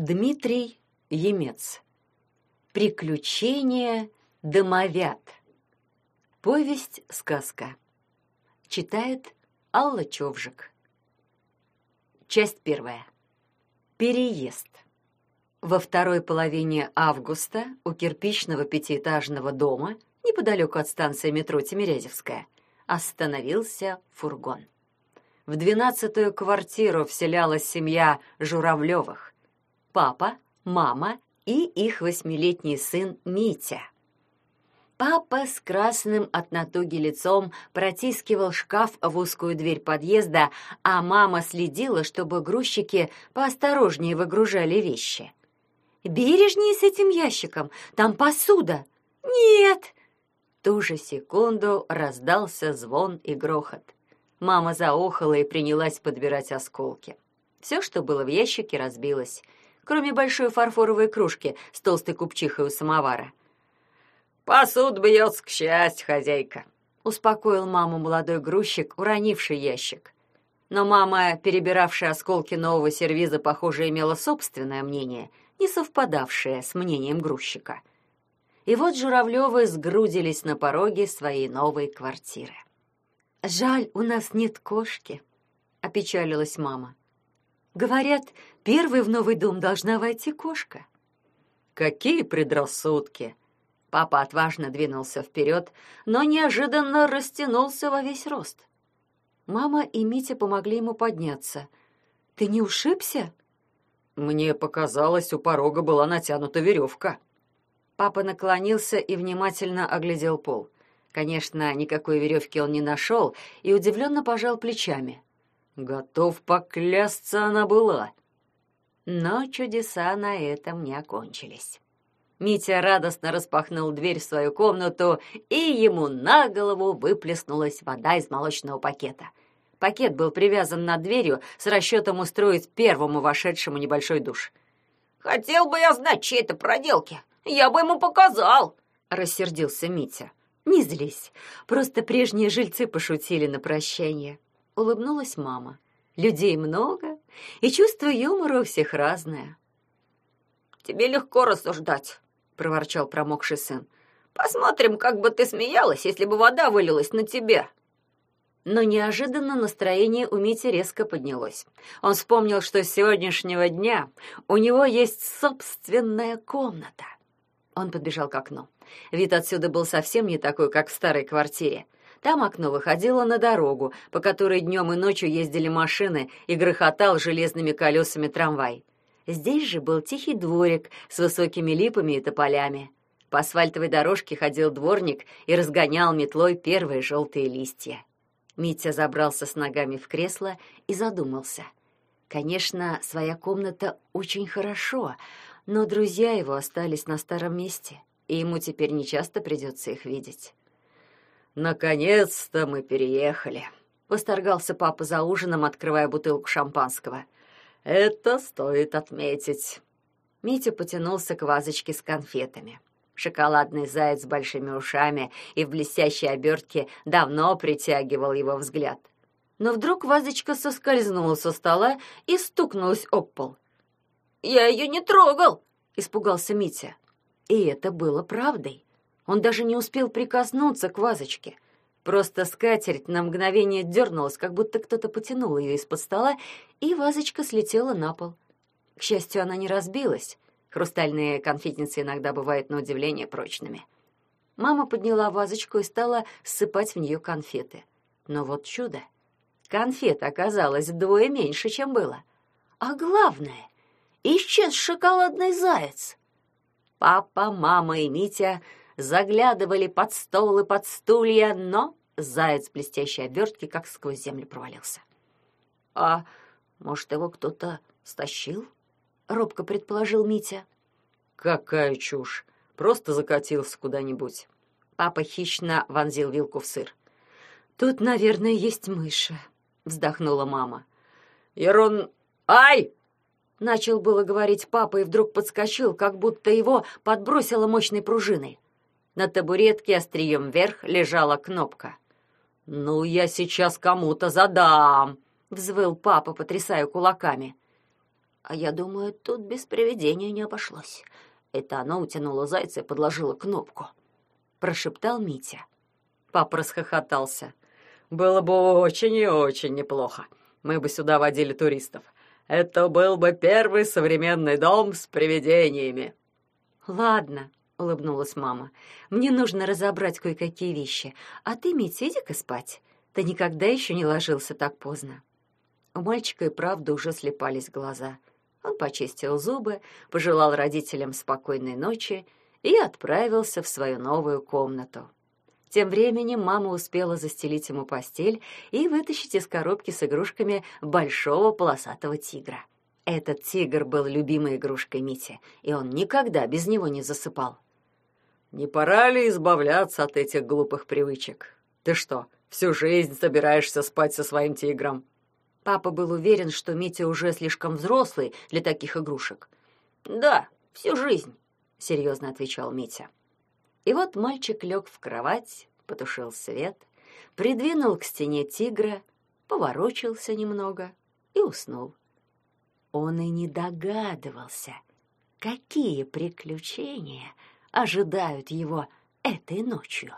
Дмитрий Емец. Приключения домовят. Повесть-сказка. Читает Алла Човжик. Часть первая. Переезд. Во второй половине августа у кирпичного пятиэтажного дома, неподалеку от станции метро Тимирязевская, остановился фургон. В двенадцатую квартиру вселялась семья Журавлевых. Папа, мама и их восьмилетний сын Митя. Папа с красным от натуги лицом протискивал шкаф в узкую дверь подъезда, а мама следила, чтобы грузчики поосторожнее выгружали вещи. «Бережнее с этим ящиком, там посуда!» «Нет!» Ту же секунду раздался звон и грохот. Мама заохала и принялась подбирать осколки. Все, что было в ящике, разбилось, кроме большой фарфоровой кружки с толстой купчихой у самовара. «Посуд бьется, к счастью, хозяйка», — успокоил маму молодой грузчик, уронивший ящик. Но мама, перебиравшая осколки нового сервиза, похоже, имела собственное мнение, не совпадавшее с мнением грузчика. И вот Журавлевы сгрудились на пороге своей новой квартиры. «Жаль, у нас нет кошки», — опечалилась мама. «Говорят, первой в новый дом должна войти кошка». «Какие предрассудки!» Папа отважно двинулся вперед, но неожиданно растянулся во весь рост. Мама и Митя помогли ему подняться. «Ты не ушибся?» «Мне показалось, у порога была натянута веревка». Папа наклонился и внимательно оглядел пол. Конечно, никакой веревки он не нашел и удивленно пожал плечами. Готов поклясться, она была. Но чудеса на этом не окончились. Митя радостно распахнул дверь в свою комнату, и ему на голову выплеснулась вода из молочного пакета. Пакет был привязан над дверью с расчетом устроить первому вошедшему небольшой душ. «Хотел бы я знать, чьи это проделки. Я бы ему показал!» — рассердился Митя. «Не злись. Просто прежние жильцы пошутили на прощание». Улыбнулась мама. «Людей много, и чувство юмора у всех разное». «Тебе легко рассуждать», — проворчал промокший сын. «Посмотрим, как бы ты смеялась, если бы вода вылилась на тебя». Но неожиданно настроение у Мити резко поднялось. Он вспомнил, что с сегодняшнего дня у него есть собственная комната. Он подбежал к окну. Вид отсюда был совсем не такой, как в старой квартире. Там окно выходило на дорогу, по которой днем и ночью ездили машины и грохотал железными колесами трамвай. Здесь же был тихий дворик с высокими липами и тополями. По асфальтовой дорожке ходил дворник и разгонял метлой первые желтые листья. Митя забрался с ногами в кресло и задумался. Конечно, своя комната очень хорошо, но друзья его остались на старом месте, и ему теперь нечасто придется их видеть. «Наконец-то мы переехали», — восторгался папа за ужином, открывая бутылку шампанского. «Это стоит отметить». Митя потянулся к вазочке с конфетами. Шоколадный заяц с большими ушами и в блестящей обертке давно притягивал его взгляд. Но вдруг вазочка соскользнула со стола и стукнулась об пол — я ее не трогал!» — испугался Митя. И это было правдой. Он даже не успел прикоснуться к вазочке. Просто скатерть на мгновение дернулась, как будто кто-то потянул ее из-под стола, и вазочка слетела на пол. К счастью, она не разбилась. Хрустальные конфетницы иногда бывают на удивление прочными. Мама подняла вазочку и стала ссыпать в нее конфеты. Но вот чудо! Конфет оказалось вдвое меньше, чем было. А главное, исчез шоколадный заяц. Папа, мама и Митя заглядывали под стол и под стулья, но заяц блестящей обертке как сквозь землю провалился. «А может, его кто-то стащил?» — робко предположил Митя. «Какая чушь! Просто закатился куда-нибудь». Папа хищно вонзил вилку в сыр. «Тут, наверное, есть мыши», — вздохнула мама. «Ерон... Ай!» Начал было говорить папа и вдруг подскочил, как будто его подбросило мощной пружиной. На табуретке острием вверх лежала кнопка. «Ну, я сейчас кому-то задам!» — взвыл папа, потрясая кулаками. А я думаю, тут без привидения не обошлось. Это оно утянуло зайца и подложило кнопку. Прошептал Митя. Папа расхохотался. Было бы очень и очень неплохо. Мы бы сюда водили туристов. Это был бы первый современный дом с привидениями. Ладно, улыбнулась мама. Мне нужно разобрать кое-какие вещи. А ты, Митя, иди-ка спать. Ты никогда еще не ложился так поздно. У мальчика и правда уже слепались глаза. Он почистил зубы, пожелал родителям спокойной ночи и отправился в свою новую комнату. Тем временем мама успела застелить ему постель и вытащить из коробки с игрушками большого полосатого тигра. Этот тигр был любимой игрушкой Мити, и он никогда без него не засыпал. «Не пора ли избавляться от этих глупых привычек? Ты что, всю жизнь собираешься спать со своим тигром?» Папа был уверен, что Митя уже слишком взрослый для таких игрушек. «Да, всю жизнь», — серьезно отвечал Митя. И вот мальчик лег в кровать, потушил свет, придвинул к стене тигра, поворочился немного и уснул. Он и не догадывался, какие приключения ожидают его этой ночью.